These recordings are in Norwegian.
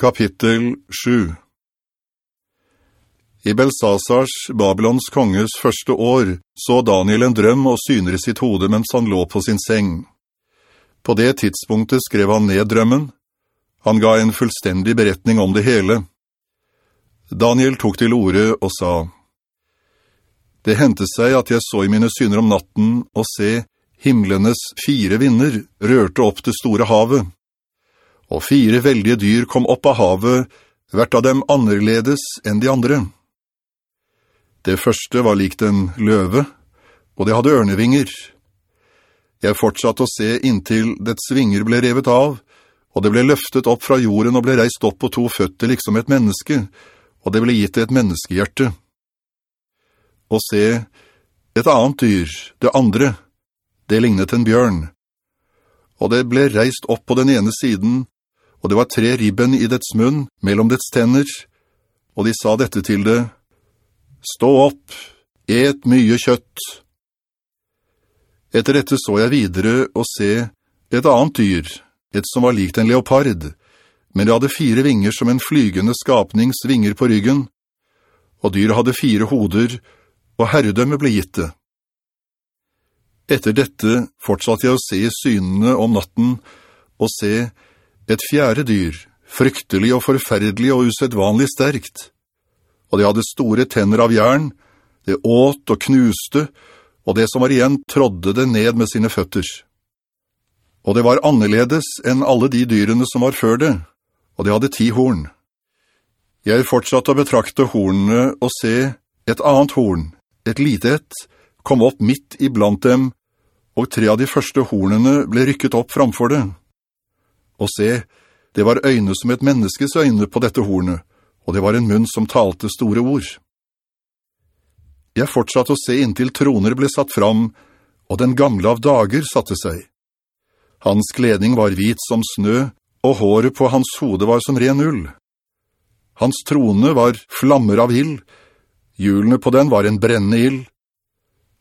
Kapittel 7 I Belsasars, Babylons konges første år, så Daniel en drøm og syner i sitt hode mens han lå på sin seng. På det tidspunktet skrev han ned drømmen. Han ga en fullstendig beretning om det hele. Daniel tok til ordet og sa, «Det hente seg at jeg så i mine syner om natten og se himlenes fire vinder rørte opp det store havet. Og fire veldige dyr kom opp av havet, hvert av dem annerledes enn de andre. Det første var likt en løve, og det hadde ørnevinger. Jeg fortsatte å se inntil dets vinger ble revet av, og det ble løftet opp fra jorden og ble reist opp på to føtter liksom et menneske, og det ble gitt et menneskehjerte. Og se, et annet dyr, det andre, det lignet en bjørn. Og det ble reist opp på den ene siden, og det var tre ribben i dets munn, mellom dets tenner, og de sa dette til det, «Stå opp, et mye kjøtt!» Etter dette så jeg videre og se et annet dyr, et som var likt en leopard, men det hadde fire vinger som en flygende skapnings vinger på ryggen, og dyret hadde fire hoder, og herredømme ble gitt det. Etter dette fortsatte jeg å se synene om natten, og se et fjerde dyr, fryktelig og forferdelig og usedvanlig sterkt. Og det hadde store tenner av jern, det åt og knuste, og det som var igjen trådde det ned med sine føtter. Og det var annerledes enn alle de dyrene som var før det, og det hadde ti horn. Jeg fortsatte å betrakte hornene og se et annet horn, et lite et, kom opp midt iblant dem, og tre av de første hornene ble rykket opp framfor det. Og se, det var øyne som et menneskes øyne på dette hornet, og det var en munn som talte store ord. Jeg fortsatte å se inntil troner ble satt fram, og den gamle av dager satte seg. Hans kledning var hvit som snø, og håret på hans hode var som ren ull. Hans trone var flammer av ild, hjulene på den var en brennende ild.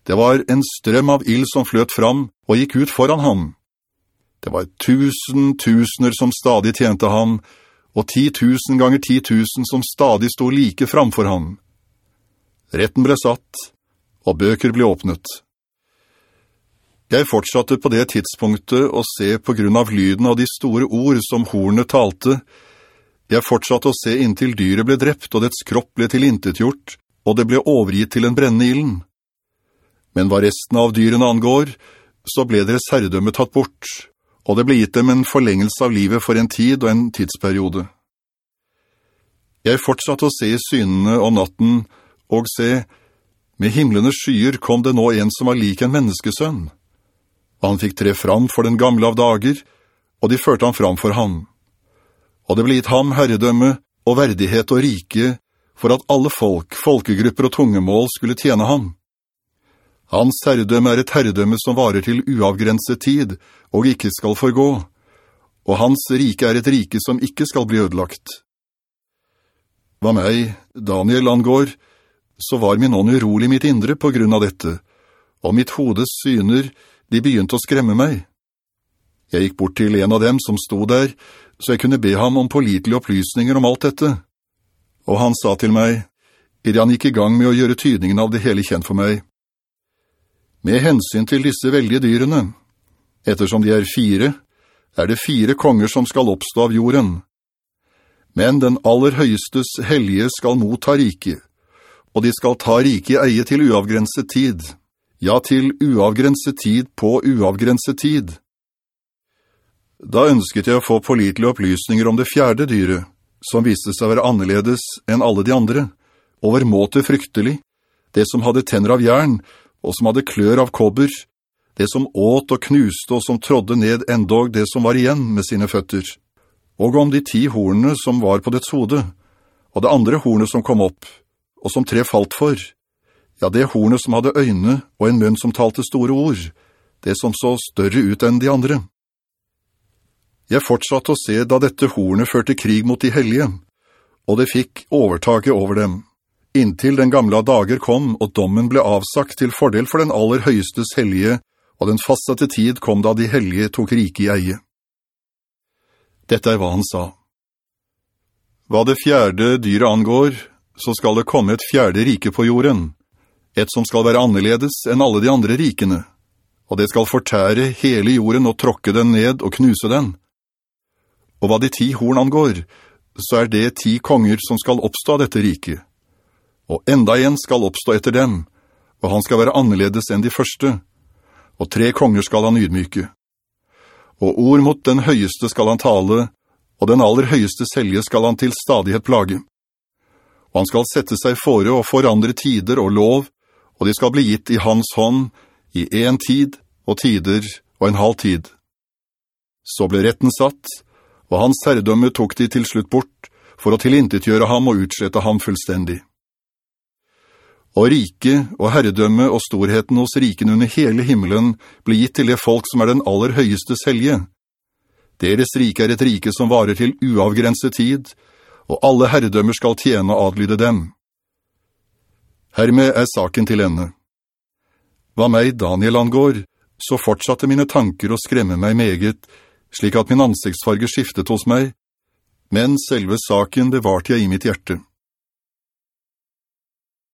Det var en strøm av ild som fløt fram og gikk ut foran ham. Det var tusen tusener som stadig tjente han, og ti tusen ganger ti tusen som stadig stod like framfor ham. Retten ble satt, og bøker ble åpnet. Jeg fortsatte på det tidspunktet å se på grunn av lyden av de store ord som hornet talte. Jeg fortsatte å se inntil dyret ble drept, og dets kropp ble tilintetgjort, og det ble overgitt til en brennende ilden. Men hva resten av dyrene angår, så ble deres herredømme tatt bort, og det ble gitt dem en forlengelse av livet for en tid og en tidsperiode. Jeg fortsatte å se i synene om natten, og se, med himlenes skyer kom det nå en som var lik en menneskesønn. Han fikk tre fram for den gamle av dager, og de førte han fram for ham. Og det ble gitt ham herredømme og verdighet og rike, for at alle folk, folkegrupper og tungemål skulle tjene ham. Hans herredømme er et herredømme som varer til uavgrenset tid, og ikke skal forgå, og hans rike er et rike som ikke skal bli ødelagt. Hva meg, Daniel, angår, så var min ånd urolig mitt indre på grunn av dette, og mitt hodes syner, de begynte å skremme meg. Jeg gikk bort til en av dem som sto der, så jeg kunne be ham om pålitelige opplysninger om alt dette. Og han sa til meg, idet han gikk i gang med å gjøre tydningen av det hele kjent for meg, med hensyn til disse veldige dyrene. Ettersom de er fire, er det fire konger som skal oppstå av jorden. Men den aller høyestes hellige skal motta rike, og de skal ta rike eie til uavgrenset tid. Ja, til uavgrenset tid på uavgrenset tid. Da ønsket jeg å få pålitelige opplysninger om det fjerde dyret, som viste seg å være annerledes enn alle de andre, overmåte fryktelig, det som hadde tenner av jern, og som hadde klør av kobber, det som åt og knuste og som trådde ned endog det som var igjen med sine føtter, og om de ti hornene som var på dets hode, og det andre hornet som kom opp, og som tre falt for, ja, det hornet som hadde øyne og en munn som talte store ord, det som så større ut enn de andre. Jeg fortsatte å se da dette hornet førte krig mot de hellige, og det fikk overtaket over dem inntil den gamle dager kom og dommen ble avsagt til fordel for den aller høyestes hellige, og den fastsatte tid kom da de hellige tok rike i eie. Dette er hva han sa. Hva det fjerde dyret angår, så skal det komme et fjerde rike på jorden, et som skal være annerledes enn alle de andre rikene, og det skal fortære hele jorden og tråkke den ned og knuse den. Og hva de ti horn angår, så er det ti konger som skal oppstå dette riket. Og enda en skal oppstå etter dem, og han skal være annerledes enn de første, og tre konger skal han ydmyke. Og ord mot den høyeste skal han tale, og den aller høyeste selge skal han til stadighet plage. Og han skal sette seg fore og forandre tider og lov, og de skal bli gitt i hans hånd i en tid og tider og en halv tid. Så ble retten satt, og hans herredømme tok de til slutt bort, for å tilintetgjøre ham og utslette ham fullstendig. Og rike og herredømme og storheten hos riken under hele himmelen blir gitt til det folk som er den aller høyeste selge, deres rike er et rike som varer til uavgrenset tid, og alle herredømmer skal tjene og adlyde dem. Hermed er saken til ende. Hva meg Daniel angår, så fortsatte mine tanker å skremme meg meget, slik at min ansiktsfarge skiftet hos meg, men selve saken bevarte jeg i mitt hjerte.